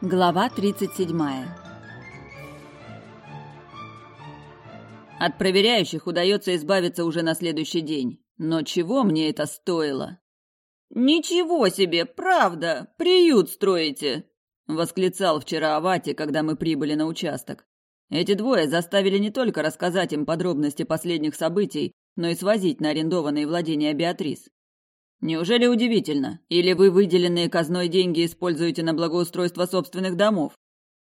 Глава 37. От проверяющих удается избавиться уже на следующий день. Но чего мне это стоило? «Ничего себе, правда! Приют строите!» — восклицал вчера Авати, когда мы прибыли на участок. Эти двое заставили не только рассказать им подробности последних событий, но и свозить на арендованные владения Беатрис. Неужели удивительно? Или вы выделенные казной деньги используете на благоустройство собственных домов?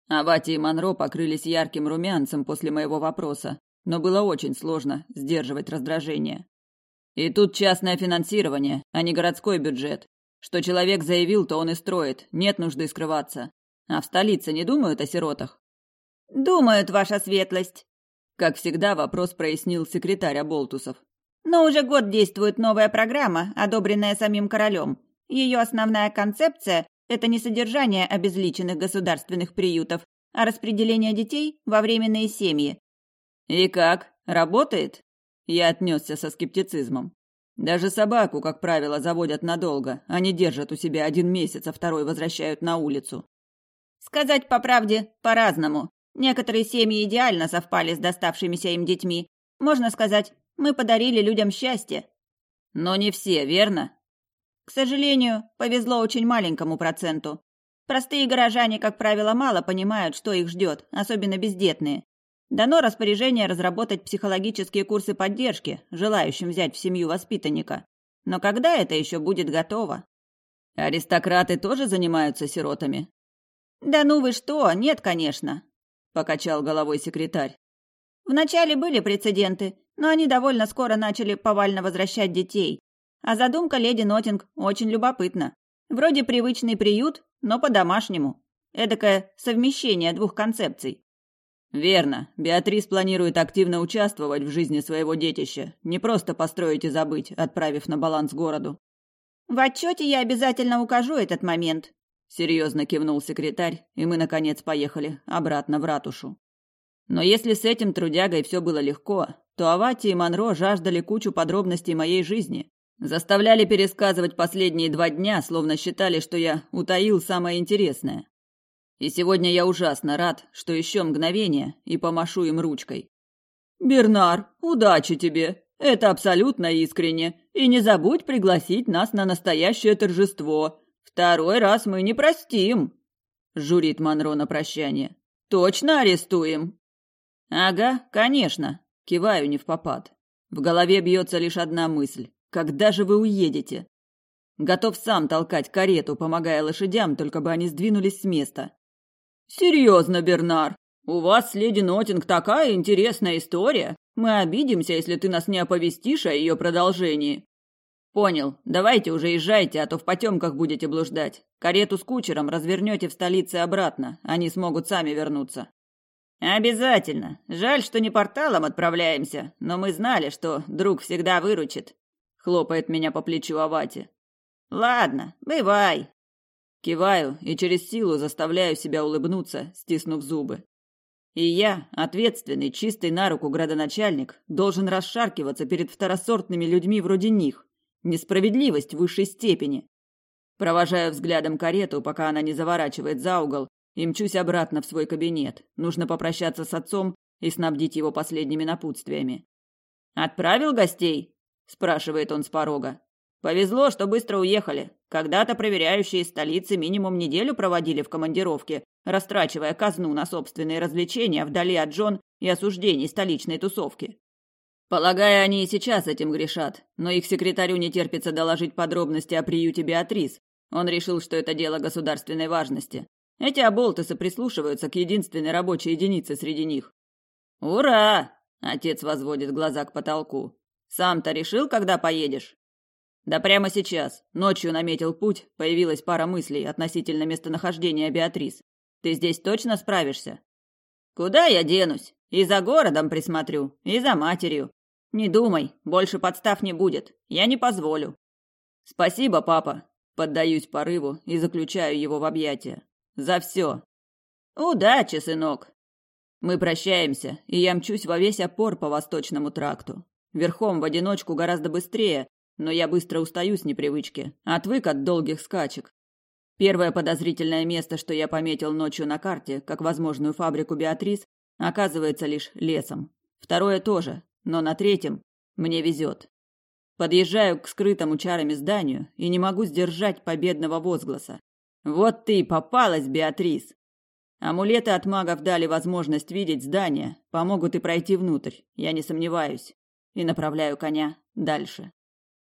Авати и Монро покрылись ярким румянцем после моего вопроса, но было очень сложно сдерживать раздражение. И тут частное финансирование, а не городской бюджет. Что человек заявил, то он и строит, нет нужды скрываться. А в столице не думают о сиротах? Думают, ваша светлость. Как всегда, вопрос прояснил секретарь Аболтусов. Но уже год действует новая программа, одобренная самим королем. Ее основная концепция – это не содержание обезличенных государственных приютов, а распределение детей во временные семьи. И как? Работает? Я отнесся со скептицизмом. Даже собаку, как правило, заводят надолго, не держат у себя один месяц, а второй возвращают на улицу. Сказать по правде, по-разному. Некоторые семьи идеально совпали с доставшимися им детьми. Можно сказать, мы подарили людям счастье. Но не все, верно? К сожалению, повезло очень маленькому проценту. Простые горожане, как правило, мало понимают, что их ждет, особенно бездетные. Дано распоряжение разработать психологические курсы поддержки, желающим взять в семью воспитанника. Но когда это еще будет готово? Аристократы тоже занимаются сиротами? Да ну вы что, нет, конечно, покачал головой секретарь. Вначале были прецеденты, но они довольно скоро начали повально возвращать детей. А задумка леди Нотинг очень любопытна. Вроде привычный приют, но по-домашнему. Эдакое совмещение двух концепций. Верно. Беатрис планирует активно участвовать в жизни своего детища, не просто построить и забыть, отправив на баланс городу. В отчете я обязательно укажу этот момент. Серьезно кивнул секретарь, и мы, наконец, поехали обратно в ратушу. Но если с этим трудягой все было легко, то Авати и Монро жаждали кучу подробностей моей жизни. Заставляли пересказывать последние два дня, словно считали, что я утаил самое интересное. И сегодня я ужасно рад, что еще мгновение и помашу им ручкой. «Бернар, удачи тебе! Это абсолютно искренне. И не забудь пригласить нас на настоящее торжество. Второй раз мы не простим!» Журит Монро на прощание. «Точно арестуем?» «Ага, конечно. Киваю не в попад. В голове бьется лишь одна мысль. Когда же вы уедете? Готов сам толкать карету, помогая лошадям, только бы они сдвинулись с места. Серьезно, Бернар? У вас с леди Нотинг такая интересная история. Мы обидимся, если ты нас не оповестишь о ее продолжении. Понял. Давайте уже езжайте, а то в потемках будете блуждать. Карету с кучером развернете в столице обратно. Они смогут сами вернуться. «Обязательно. Жаль, что не порталом отправляемся, но мы знали, что друг всегда выручит», — хлопает меня по плечу Авати. «Ладно, бывай». Киваю и через силу заставляю себя улыбнуться, стиснув зубы. И я, ответственный, чистый на руку градоначальник, должен расшаркиваться перед второсортными людьми вроде них. Несправедливость в высшей степени. Провожаю взглядом карету, пока она не заворачивает за угол, и мчусь обратно в свой кабинет. Нужно попрощаться с отцом и снабдить его последними напутствиями. «Отправил гостей?» – спрашивает он с порога. «Повезло, что быстро уехали. Когда-то проверяющие столицы минимум неделю проводили в командировке, растрачивая казну на собственные развлечения вдали от Джон и осуждений столичной тусовки. Полагаю, они и сейчас этим грешат, но их секретарю не терпится доложить подробности о приюте Беатрис. Он решил, что это дело государственной важности. Эти оболтусы прислушиваются к единственной рабочей единице среди них. «Ура!» — отец возводит глаза к потолку. «Сам-то решил, когда поедешь?» «Да прямо сейчас. Ночью наметил путь, появилась пара мыслей относительно местонахождения Беатрис. Ты здесь точно справишься?» «Куда я денусь? И за городом присмотрю, и за матерью. Не думай, больше подстав не будет. Я не позволю». «Спасибо, папа», — поддаюсь порыву и заключаю его в объятия. За все. Удачи, сынок. Мы прощаемся, и я мчусь во весь опор по восточному тракту. Верхом в одиночку гораздо быстрее, но я быстро устаю с непривычки, отвык от долгих скачек. Первое подозрительное место, что я пометил ночью на карте, как возможную фабрику Беатрис, оказывается лишь лесом. Второе тоже, но на третьем мне везет. Подъезжаю к скрытому чарами зданию и не могу сдержать победного возгласа. Вот ты попалась, Беатрис. Амулеты от магов дали возможность видеть здание, помогут и пройти внутрь, я не сомневаюсь. И направляю коня дальше.